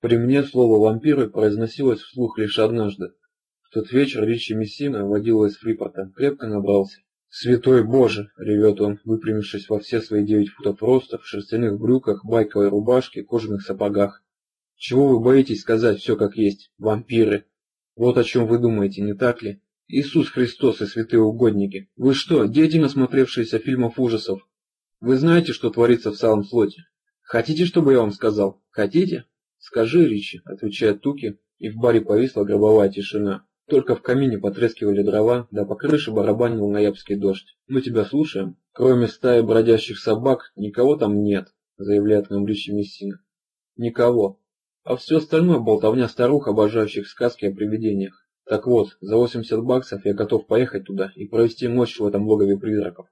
При мне слово «вампиры» произносилось вслух лишь однажды. В тот вечер Ричи Мессина водила из Фрипорта, крепко набрался. «Святой Боже!» — ревет он, выпрямившись во все свои девять футов роста, в шерстяных брюках, байковой рубашке, кожаных сапогах. «Чего вы боитесь сказать все как есть? Вампиры! Вот о чем вы думаете, не так ли? Иисус Христос и святые угодники! Вы что, дети, насмотревшиеся фильмов ужасов? Вы знаете, что творится в самом слоте? Хотите, чтобы я вам сказал? Хотите?» «Скажи, Ричи», — отвечает Туки, и в баре повисла гробовая тишина. Только в камине потрескивали дрова, да по крыше барабанил ноябрьский дождь. «Мы тебя слушаем. Кроме стаи бродящих собак, никого там нет», — заявляет нам Ричи Мессина. «Никого. А все остальное болтовня старух, обожающих сказки о привидениях. Так вот, за 80 баксов я готов поехать туда и провести ночь в этом логове призраков.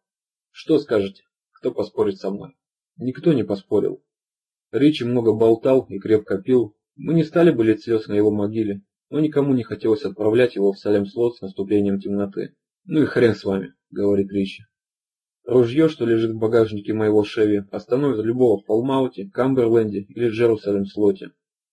Что скажете? Кто поспорит со мной?» Никто не поспорил. Ричи много болтал и крепко пил. Мы не стали бы лить слез на его могиле, но никому не хотелось отправлять его в Салем-Слот с наступлением темноты. «Ну и хрен с вами», — говорит Ричи. Ружье, что лежит в багажнике моего Шеви, остановит любого в Фолмауте, Камберленде или Джерусалем-Слоте.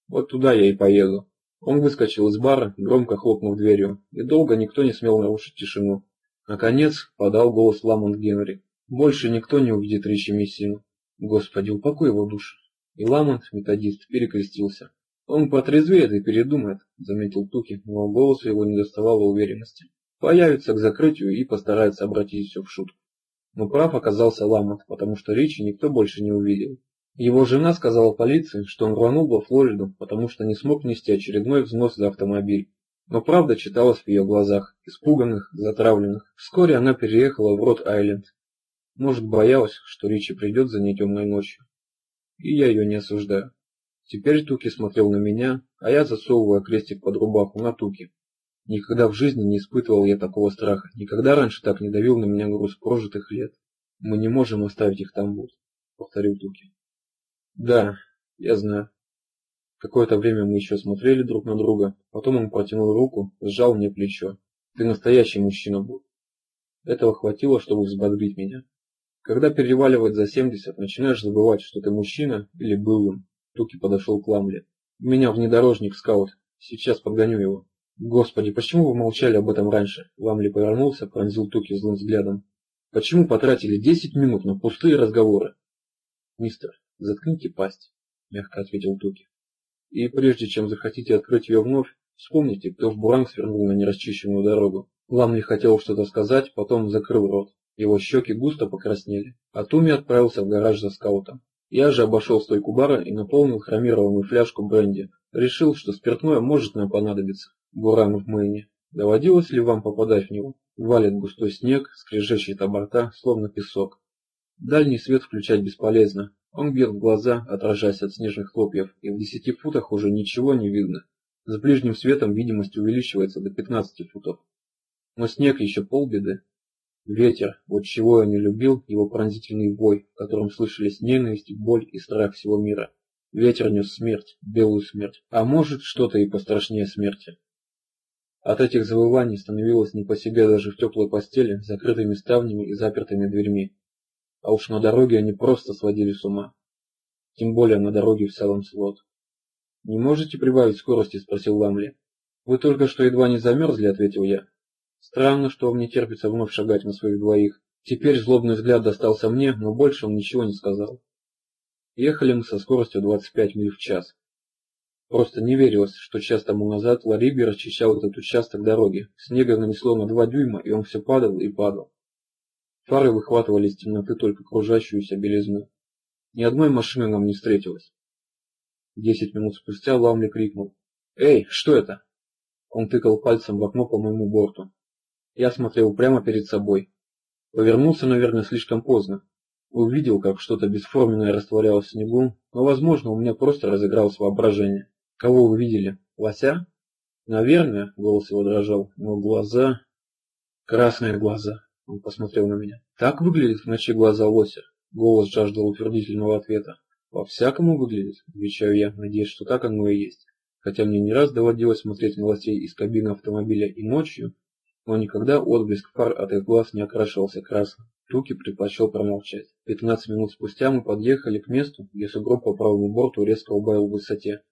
Вот туда я и поеду. Он выскочил из бара, громко хлопнув дверью, и долго никто не смел нарушить тишину. Наконец подал голос Ламонт Генри. Больше никто не увидит Ричи Мессину. Господи, упокой его душу. И Ламонт, методист, перекрестился. «Он потрезвеет и передумает», — заметил Туки, но голос его не доставало уверенности. «Появится к закрытию и постарается обратить все в шутку». Но прав оказался Ламонт, потому что Ричи никто больше не увидел. Его жена сказала полиции, что он рванул во Флориду, потому что не смог нести очередной взнос за автомобиль. Но правда читалась в ее глазах, испуганных, затравленных. Вскоре она переехала в Рот-Айленд. Может, боялась, что Ричи придет за ней темной ночью и я ее не осуждаю. Теперь Туки смотрел на меня, а я засовывая крестик под рубаху на Туки. Никогда в жизни не испытывал я такого страха, никогда раньше так не давил на меня груз прожитых лет. Мы не можем оставить их там вот, повторил Туки. Да, я знаю. Какое-то время мы еще смотрели друг на друга, потом он протянул руку, сжал мне плечо. Ты настоящий мужчина был. Этого хватило, чтобы взбодрить меня. Когда переваливать за 70, начинаешь забывать, что ты мужчина или был им. Туки подошел к Ламле. У меня внедорожник, скаут. Сейчас подгоню его. Господи, почему вы молчали об этом раньше? Ламли повернулся, пронзил Туки злым взглядом. Почему потратили 10 минут на пустые разговоры? Мистер, заткните пасть, мягко ответил Туки. И прежде чем захотите открыть ее вновь, вспомните, кто в Буранг свернул на нерасчищенную дорогу. Ламли хотел что-то сказать, потом закрыл рот. Его щеки густо покраснели. А Туми отправился в гараж за скаутом. Я же обошел стойку бара и наполнил хромированную фляжку бренди. Решил, что спиртное может нам понадобиться. Буран в Мэйне. Доводилось ли вам попадать в него? Валит густой снег, скрежещет оборта, словно песок. Дальний свет включать бесполезно. Он бьет в глаза, отражаясь от снежных хлопьев, и в десяти футах уже ничего не видно. С ближним светом видимость увеличивается до 15 футов. Но снег еще полбеды. Ветер, вот чего я не любил, его пронзительный вой, в котором слышались ненависть, боль и страх всего мира. Ветер нес смерть, белую смерть, а может что-то и пострашнее смерти. От этих завываний становилось не по себе даже в теплой постели, с закрытыми ставнями и запертыми дверьми. А уж на дороге они просто сводили с ума. Тем более на дороге в Салам-Слот. «Не можете прибавить скорости?» – спросил Ламли. «Вы только что едва не замерзли», – ответил я. Странно, что вам не терпится вновь шагать на своих двоих. Теперь злобный взгляд достался мне, но больше он ничего не сказал. Ехали мы со скоростью 25 миль в час. Просто не верилось, что час тому назад Лариби расчищал этот участок дороги. Снега нанесло на два дюйма, и он все падал и падал. Фары выхватывали из темноты только кружащуюся белизну. Ни одной машины нам не встретилось. Десять минут спустя Ламли крикнул. «Эй, что это?» Он тыкал пальцем в окно по моему борту. Я смотрел прямо перед собой. Повернулся, наверное, слишком поздно. Увидел, как что-то бесформенное растворялось в снегу, но, возможно, у меня просто разыгралось воображение. Кого вы видели? Лося? Наверное, голос его дрожал, но глаза... Красные глаза. Он посмотрел на меня. Так выглядят в ночи глаза лося. Голос жаждал утвердительного ответа. По-всякому выглядит, отвечаю я, надеясь, что так оно и есть. Хотя мне не раз доводилось смотреть на лосей из кабины автомобиля и ночью, но никогда отблеск фар от их глаз не окрашивался красным. Туки предпочел промолчать. Пятнадцать минут спустя мы подъехали к месту, где сугроб по правому борту резко убавил в высоте.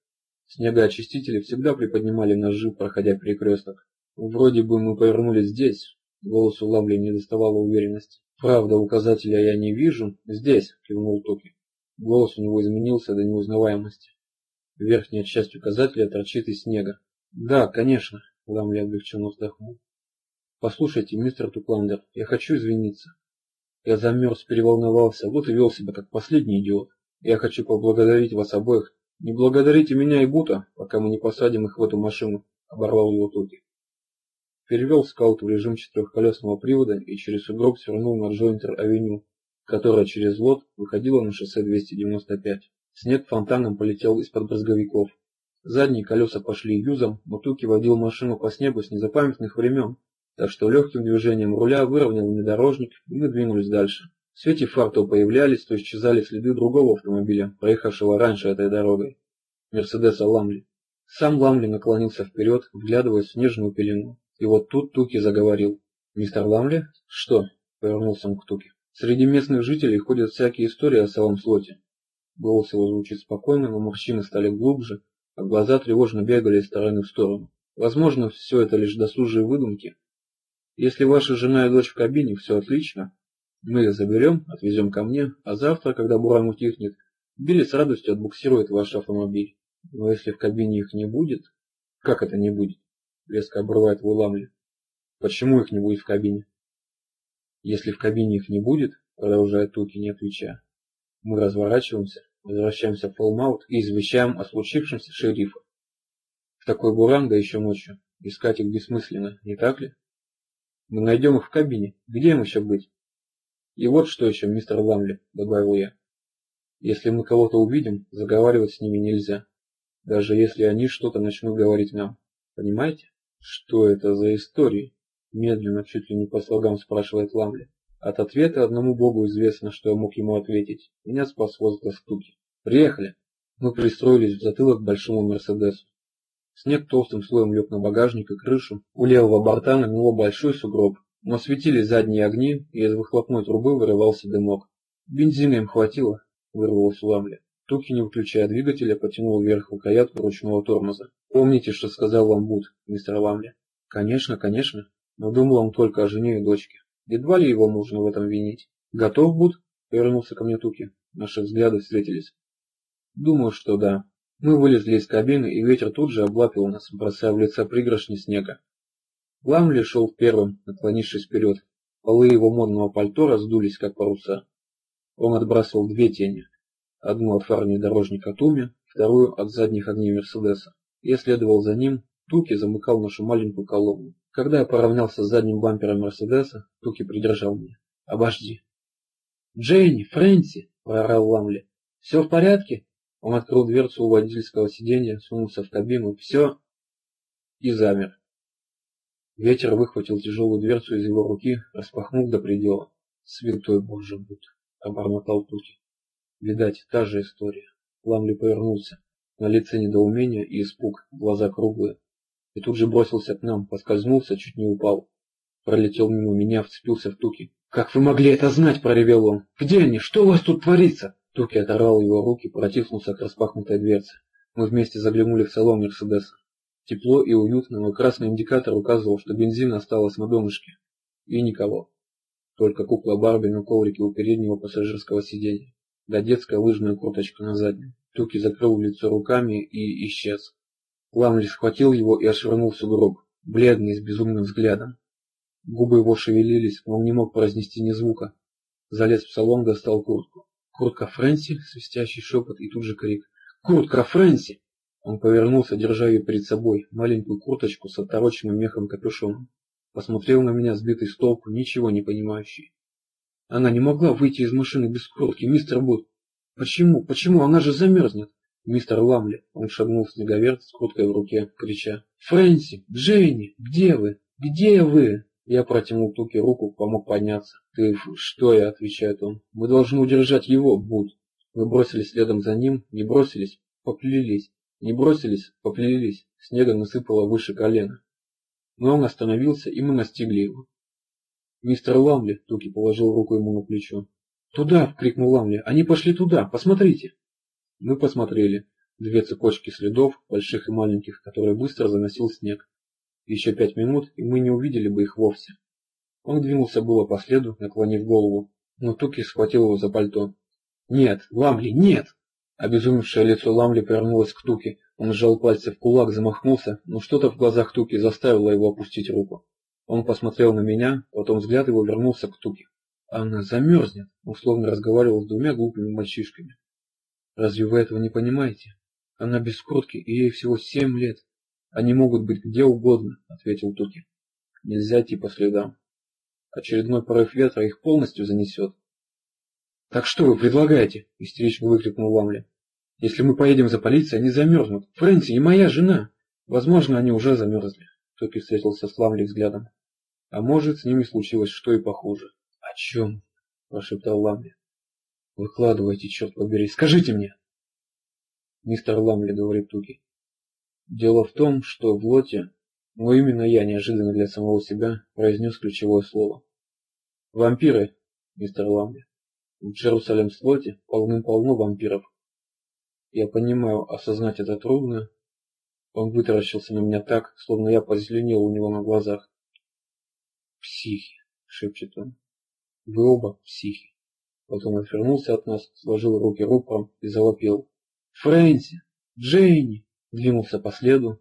Снегоочистители всегда приподнимали ножи, проходя перекресток. Вроде бы мы повернули здесь. Голос у Лавли не доставало уверенности. Правда, указателя я не вижу. Здесь, кивнул Туки. Голос у него изменился до неузнаваемости. Верхняя часть указателя торчит из снега. Да, конечно, Ламли облегченно вздохнул. Послушайте, мистер Тукландер, я хочу извиниться. Я замерз, переволновался, вот и вел себя как последний идиот. Я хочу поблагодарить вас обоих. Не благодарите меня и Бута, пока мы не посадим их в эту машину, оборвал его Туки. Перевел скаут в режим четырехколесного привода и через сугроб свернул на Джойнтер-авеню, которая через лот выходила на шоссе 295. Снег фонтаном полетел из-под брызговиков. Задние колеса пошли юзом, но Туки водил машину по снегу с незапамятных времен, так что легким движением руля выровнял внедорожник, и мы двинулись дальше. В свете фар то появлялись, то исчезали следы другого автомобиля, проехавшего раньше этой дорогой. Мерседеса Ламли. Сам Ламли наклонился вперед, вглядываясь в снежную пелену. И вот тут Туки заговорил. «Мистер Ламли?» «Что?» — повернулся он к Туки. «Среди местных жителей ходят всякие истории о самом слоте». Голос его звучит спокойно, но морщины стали глубже, а глаза тревожно бегали из стороны в сторону. Возможно, все это лишь досужие выдумки. Если ваша жена и дочь в кабине, все отлично. Мы их заберем, отвезем ко мне, а завтра, когда буран утихнет, Билли с радостью отбуксирует ваш автомобиль. Но если в кабине их не будет... Как это не будет? Резко обрывает Вуламли. Почему их не будет в кабине? Если в кабине их не будет, продолжает Туки, не отвечая, мы разворачиваемся, возвращаемся в Фолмаут и извещаем о случившемся шерифа. В такой буран, да еще ночью, искать их бессмысленно, не так ли? Мы найдем их в кабине. Где им еще быть? И вот что еще, мистер Ламли, добавил я. Если мы кого-то увидим, заговаривать с ними нельзя. Даже если они что-то начнут говорить нам. Понимаете? Что это за истории? Медленно, чуть ли не по слогам спрашивает Ламли. От ответа одному богу известно, что я мог ему ответить. Меня спас возглас Туки. Приехали. Мы пристроились в затылок большому Мерседесу. Снег толстым слоем лег на багажник и крышу. У левого борта на него большой сугроб. Но светили задние огни, и из выхлопной трубы вырывался дымок. Бензина им хватило, вырвалось у Ламли. Туки, не выключая двигателя, потянул вверх рукоятку ручного тормоза. «Помните, что сказал вам Буд, мистер Ламли?» «Конечно, конечно. Но думал он только о жене и дочке. Едва ли его можно в этом винить. Готов, Буд?» — повернулся ко мне Туки. Наши взгляды встретились. «Думаю, что да». Мы вылезли из кабины, и ветер тут же облапил нас, бросая в лица пригоршни снега. Ламли шел первым, наклонившись вперед. Полы его модного пальто раздулись, как паруса. Он отбрасывал две тени. Одну от фар внедорожника Туми, вторую от задних огней Мерседеса. Я следовал за ним, Туки замыкал нашу маленькую колонну. Когда я поравнялся с задним бампером Мерседеса, Туки придержал меня. «Обожди». «Дженни, Фрэнси!» – проорал Ламли. «Все в порядке?» Он открыл дверцу у водительского сиденья, сунулся в кабину. «Все?» И замер. Ветер выхватил тяжелую дверцу из его руки, распахнул до предела. «Святой Боже будь!» — обормотал Туки. Видать, та же история. Ламли повернулся. На лице недоумение и испуг, глаза круглые. И тут же бросился к нам, поскользнулся, чуть не упал. Пролетел мимо меня, вцепился в Туки. «Как вы могли это знать?» – проревел он. «Где они? Что у вас тут творится?» Туки оторвал его руки, протиснулся к распахнутой дверце. Мы вместе заглянули в салон Мерседеса. Тепло и уютно, но красный индикатор указывал, что бензин осталось на донышке. И никого. Только кукла Барби на коврике у переднего пассажирского сиденья. Да детская лыжная курточка на заднем. Туки закрыл лицо руками и исчез. Ламли схватил его и ошвырнул в сугроб, бледный, с безумным взглядом. Губы его шевелились, но он не мог произнести ни звука. Залез в салон, достал куртку. «Куртка Фрэнси?» — свистящий шепот и тут же крик. «Куртка Фрэнси!» Он повернулся, держа ее перед собой, маленькую курточку с отороченным мехом капюшоном. Посмотрел на меня, сбитый с толку, ничего не понимающий. Она не могла выйти из машины без куртки, мистер Бут. Почему? Почему? Она же замерзнет. Мистер Ламли. Он шагнул в снеговерт с курткой в руке, крича. Фрэнси! Дженни! Где вы? Где вы? Я протянул Туке руку, помог подняться. «Ты что я?» — отвечает он. «Мы должны удержать его, Буд». Мы бросились следом за ним, не бросились, поплелись. Не бросились, поплелись. Снега насыпало выше колена. Но он остановился, и мы настигли его. «Мистер Ламли!» — Туки положил руку ему на плечо. «Туда!» — крикнул Ламли. «Они пошли туда! Посмотрите!» Мы посмотрели. две цепочки следов, больших и маленьких, которые быстро заносил снег. Еще пять минут, и мы не увидели бы их вовсе. Он двинулся было по следу, наклонив голову, но Туки схватил его за пальто. «Нет, Ламли, нет!» Обезумевшее лицо Ламли повернулось к Туке. Он сжал пальцы в кулак, замахнулся, но что-то в глазах Туки заставило его опустить руку. Он посмотрел на меня, потом взгляд его вернулся к Туке. «Она замерзнет», — условно разговаривал с двумя глупыми мальчишками. «Разве вы этого не понимаете? Она без куртки, и ей всего семь лет. Они могут быть где угодно», — ответил Туки. «Нельзя идти по следам. Очередной порыв ветра их полностью занесет. «Так что вы предлагаете?» – истерично выкрикнул Ламли. «Если мы поедем за полицией, они замерзнут. Фрэнси и моя жена!» «Возможно, они уже замерзли», – Токи встретился с Ламли взглядом. «А может, с ними случилось что и похуже». «О чем?» – прошептал Ламли. «Выкладывайте, черт побери, скажите мне!» Мистер Ламли, говорит Туки. Дело в том, что в лоте но именно я, неожиданно для самого себя, произнес ключевое слово. «Вампиры, мистер Ламби. В Джерусалем-слоте полным-полно вампиров. Я понимаю, осознать это трудно. Он вытаращился на меня так, словно я позеленел у него на глазах. «Психи», — шепчет он. «Вы оба психи». Потом отвернулся от нас, сложил руки рупором и завопил. «Фрэнси! Джейни!» Двинулся по следу,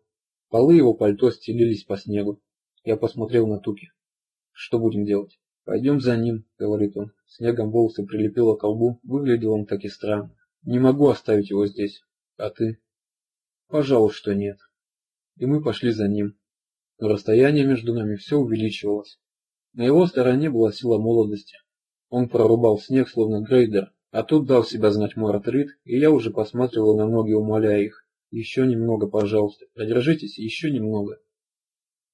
Полы его пальто стелились по снегу. Я посмотрел на Туки. Что будем делать? Пойдем за ним, говорит он. Снегом волосы прилепило к колбу. Выглядел он так и странно. Не могу оставить его здесь. А ты? Пожалуй, что нет. И мы пошли за ним. Но расстояние между нами все увеличивалось. На его стороне была сила молодости. Он прорубал снег, словно грейдер, а тут дал себя знать мой артрит, и я уже посматривал на ноги, умоляя их. Еще немного, пожалуйста. Продержитесь еще немного.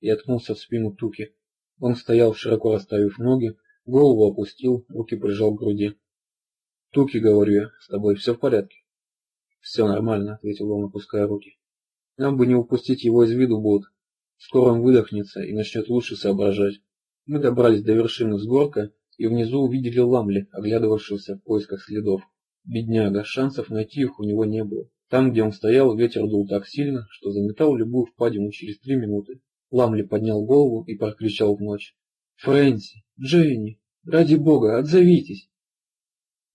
Я ткнулся в спину Туки. Он стоял, широко расставив ноги, голову опустил, руки прижал к груди. Туки, говорю я, с тобой все в порядке? Все нормально, ответил он, опуская руки. Нам бы не упустить его из виду, Бот. Скоро он выдохнется и начнет лучше соображать. Мы добрались до вершины взгорка и внизу увидели Ламли, оглядывавшегося в поисках следов. Бедняга, шансов найти их у него не было. Там, где он стоял, ветер дул так сильно, что заметал любую впадину через три минуты. Ламли поднял голову и прокричал в ночь. «Фрэнси! Дженни! Ради бога, отзовитесь!»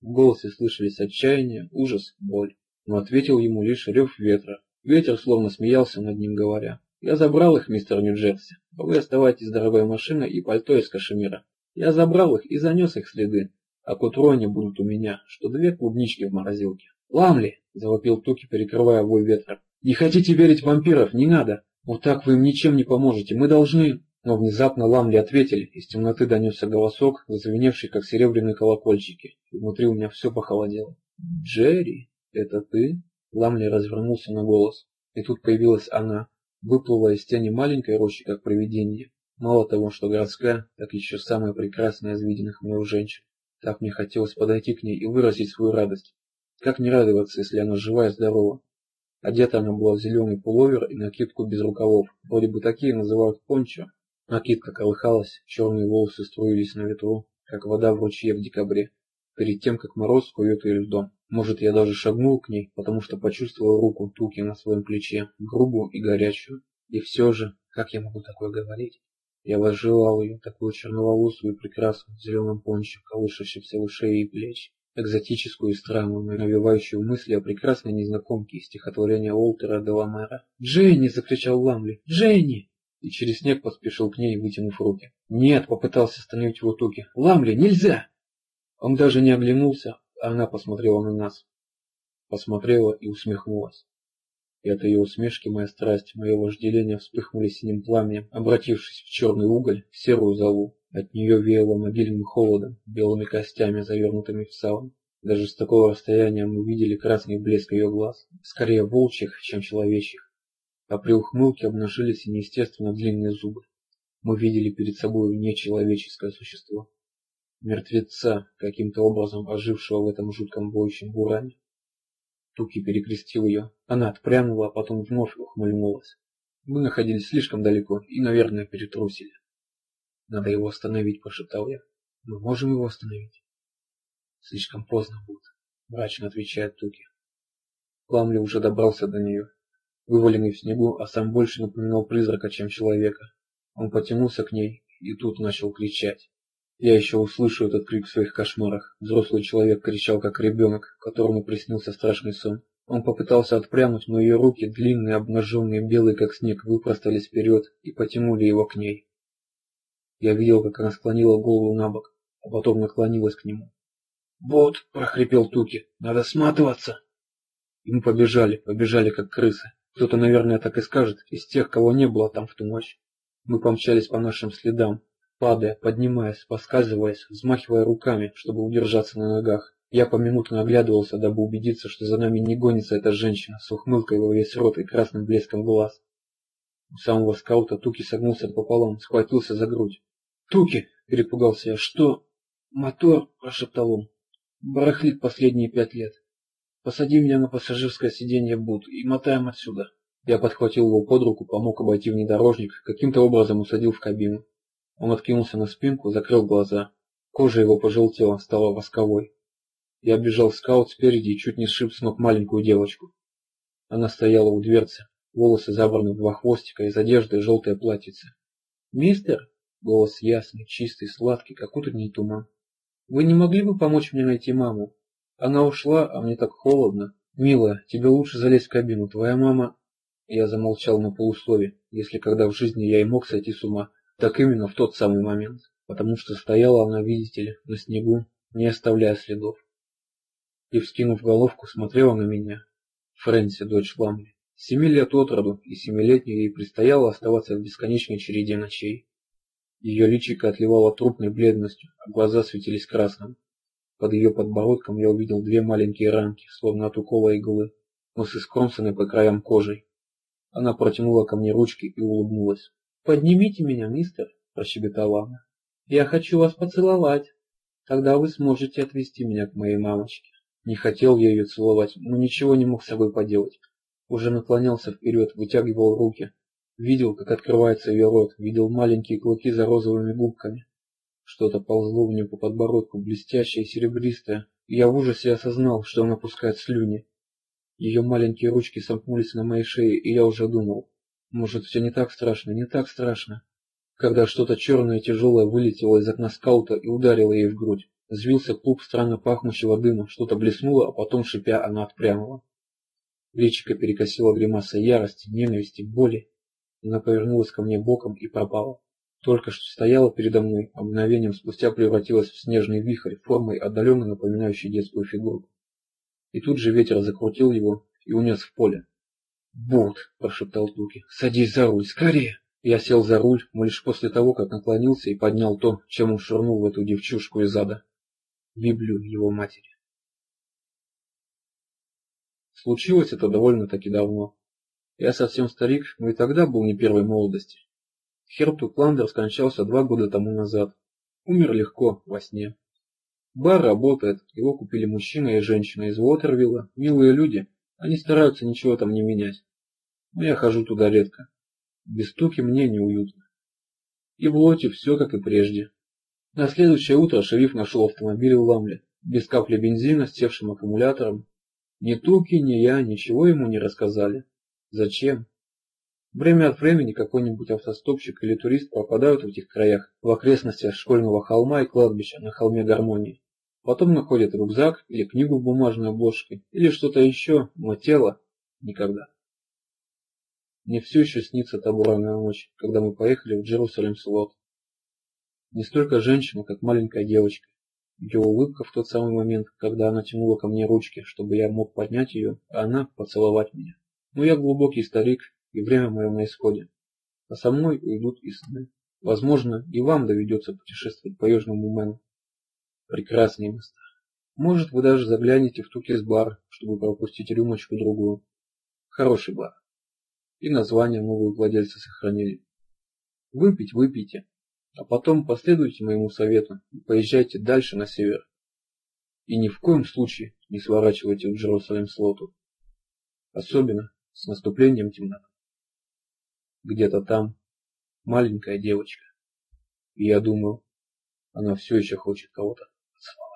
В голосе слышались отчаяние, ужас, боль. Но ответил ему лишь рев ветра. Ветер словно смеялся над ним, говоря. «Я забрал их, мистер Нью-Джерси. А вы оставайтесь дорогой машиной и пальто из кашемира. Я забрал их и занес их следы. А к утру они будут у меня, что две клубнички в морозилке». «Ламли!» — завопил Туки, перекрывая вой ветра. «Не хотите верить вампиров? Не надо! Вот так вы им ничем не поможете. Мы должны...» Но внезапно Ламли ответили. Из темноты донесся голосок, зазвеневший, как серебряные колокольчики. И внутри у меня все похолодело. «Джерри, это ты?» Ламли развернулся на голос. И тут появилась она. Выплыла из тени маленькой рощи, как привидение. Мало того, что городская, так еще самая прекрасная из виденных мною женщин. Так мне хотелось подойти к ней и выразить свою радость. Как не радоваться, если она жива и здорова? Одета она была в зеленый пуловер и накидку без рукавов. Вроде бы такие называют пончо. Накидка колыхалась, черные волосы струились на ветру, как вода в ручье в декабре, перед тем, как мороз скует ее льдом. Может, я даже шагнул к ней, потому что почувствовал руку Туки на своем плече, грубую и горячую. И все же, как я могу такое говорить? Я возжелал ее, такую черноволосую и прекрасную, в зеленом пончо, колышащейся у шеи и плеч экзотическую и странную, навевающую мысли о прекрасной незнакомке из стихотворения Уолтера Деламера. «Дженни!» — закричал Ламли. «Дженни!» И через снег поспешил к ней, вытянув руки. «Нет!» — попытался остановить его Туки. «Ламли, нельзя!» Он даже не оглянулся, а она посмотрела на нас. Посмотрела и усмехнулась. И от ее усмешки моя страсть, мое вожделение вспыхнули синим пламенем, обратившись в черный уголь, в серую золу. От нее веяло могильным холодом, белыми костями, завернутыми в саван. Даже с такого расстояния мы видели красный блеск ее глаз, скорее волчьих, чем человечьих. А при ухмылке обнажились неестественно длинные зубы. Мы видели перед собой нечеловеческое существо. Мертвеца, каким-то образом ожившего в этом жутком воющем буране. Туки перекрестил ее. Она отпрянула, а потом вновь ухмыльнулась. Мы находились слишком далеко и, наверное, перетрусили. Надо его остановить, прошептал я. Мы можем его остановить? Слишком поздно будет, мрачно отвечает Туки. Ламли уже добрался до нее, вываленный в снегу, а сам больше напоминал призрака, чем человека. Он потянулся к ней и тут начал кричать. Я еще услышу этот крик в своих кошмарах. Взрослый человек кричал, как ребенок, которому приснился страшный сон. Он попытался отпрянуть, но ее руки, длинные, обнаженные, белые, как снег, выпростались вперед и потянули его к ней. Я видел, как она склонила голову на бок, а потом наклонилась к нему. «Вот», — прохрипел Туки, — «надо сматываться». И мы побежали, побежали, как крысы. Кто-то, наверное, так и скажет, из тех, кого не было там в ту ночь. Мы помчались по нашим следам, падая, поднимаясь, поскальзываясь, взмахивая руками, чтобы удержаться на ногах. Я поминутно оглядывался, дабы убедиться, что за нами не гонится эта женщина с ухмылкой во весь рот и красным блеском глаз. У самого скаута Туки согнулся пополам, схватился за грудь. «Туки!» — перепугался я. «Что?» «Мотор!» — прошептал он. «Барахлит последние пять лет. Посади меня на пассажирское сиденье Бут и мотаем отсюда». Я подхватил его под руку, помог обойти внедорожник, каким-то образом усадил в кабину. Он откинулся на спинку, закрыл глаза. Кожа его пожелтела, стала восковой. Я бежал скаут спереди и чуть не сшиб с ног маленькую девочку. Она стояла у дверцы, волосы забраны в два хвостика, из одежды желтое платьице. «Мистер?» — голос ясный, чистый, сладкий, как утренний туман. «Вы не могли бы помочь мне найти маму? Она ушла, а мне так холодно. Милая, тебе лучше залезть в кабину, твоя мама...» Я замолчал на полуслове, если когда в жизни я и мог сойти с ума, так именно в тот самый момент, потому что стояла она, видите ли, на снегу, не оставляя следов. И, вскинув головку, смотрела на меня. Фрэнси, дочь Ламли. Семи лет от роду, и семилетней ей предстояло оставаться в бесконечной череде ночей. Ее личико отливало трупной бледностью, а глаза светились красным. Под ее подбородком я увидел две маленькие ранки, словно от укола иглы, но с искромсанной по краям кожей. Она протянула ко мне ручки и улыбнулась. «Поднимите меня, мистер», – прощебетала она. «Я хочу вас поцеловать. Тогда вы сможете отвезти меня к моей мамочке». Не хотел я ее целовать, но ничего не мог с собой поделать. Уже наклонялся вперед, вытягивал руки. Видел, как открывается ее рот, видел маленькие клыки за розовыми губками. Что-то ползло мне по подбородку, блестящее и серебристое, я в ужасе осознал, что она пускает слюни. Ее маленькие ручки сомкнулись на моей шее, и я уже думал, может, все не так страшно, не так страшно. Когда что-то черное и тяжелое вылетело из окна скаута и ударило ей в грудь. Взвился клуб странно пахнущего дыма, что-то блеснуло, а потом, шипя, она отпрянула. Личико перекосило гримаса ярости, ненависти, боли. Она повернулась ко мне боком и пропала. Только что стояла передо мной, а спустя превратилась в снежный вихрь, формой отдаленно напоминающей детскую фигуру. И тут же ветер закрутил его и унес в поле. «Бут!» – прошептал Туки. «Садись за руль, скорее!» Я сел за руль, но лишь после того, как наклонился и поднял то, чем он швырнул в эту девчушку из ада. Библию его матери. Случилось это довольно-таки давно. Я совсем старик, но и тогда был не первой молодости. Херту Кландер скончался два года тому назад. Умер легко, во сне. Бар работает, его купили мужчина и женщина из Уотервилла, милые люди, они стараются ничего там не менять. Но я хожу туда редко. Без стуки мне неуютно. И в лоте все как и прежде. На следующее утро шериф нашел автомобиль в Ламле, без капли бензина, с севшим аккумулятором. Ни Туки, ни я ничего ему не рассказали. Зачем? Время от времени какой-нибудь автостопщик или турист пропадают в этих краях, в окрестностях школьного холма и кладбища на холме гармонии. Потом находят рюкзак или книгу в бумажной обложке, или что-то еще, но тело никогда. Мне все еще снится та буранная ночь, когда мы поехали в Джерусалем Слот. Не столько женщина, как маленькая девочка. Ее улыбка в тот самый момент, когда она тянула ко мне ручки, чтобы я мог поднять ее, а она поцеловать меня. Но я глубокий старик, и время мое на исходе. А со мной уйдут и сны. Возможно, и вам доведется путешествовать по Южному Мэну. Прекрасные места. Может, вы даже заглянете в Тукис-бар, чтобы пропустить рюмочку-другую. Хороший бар. И название новые владельцы сохранили. Выпить выпейте, а потом последуйте моему совету и поезжайте дальше на север. И ни в коем случае не сворачивайте в Джерусалим-Слоту. Особенно с наступлением темноты. Где-то там маленькая девочка. И я думаю, она все еще хочет кого-то поцеловать.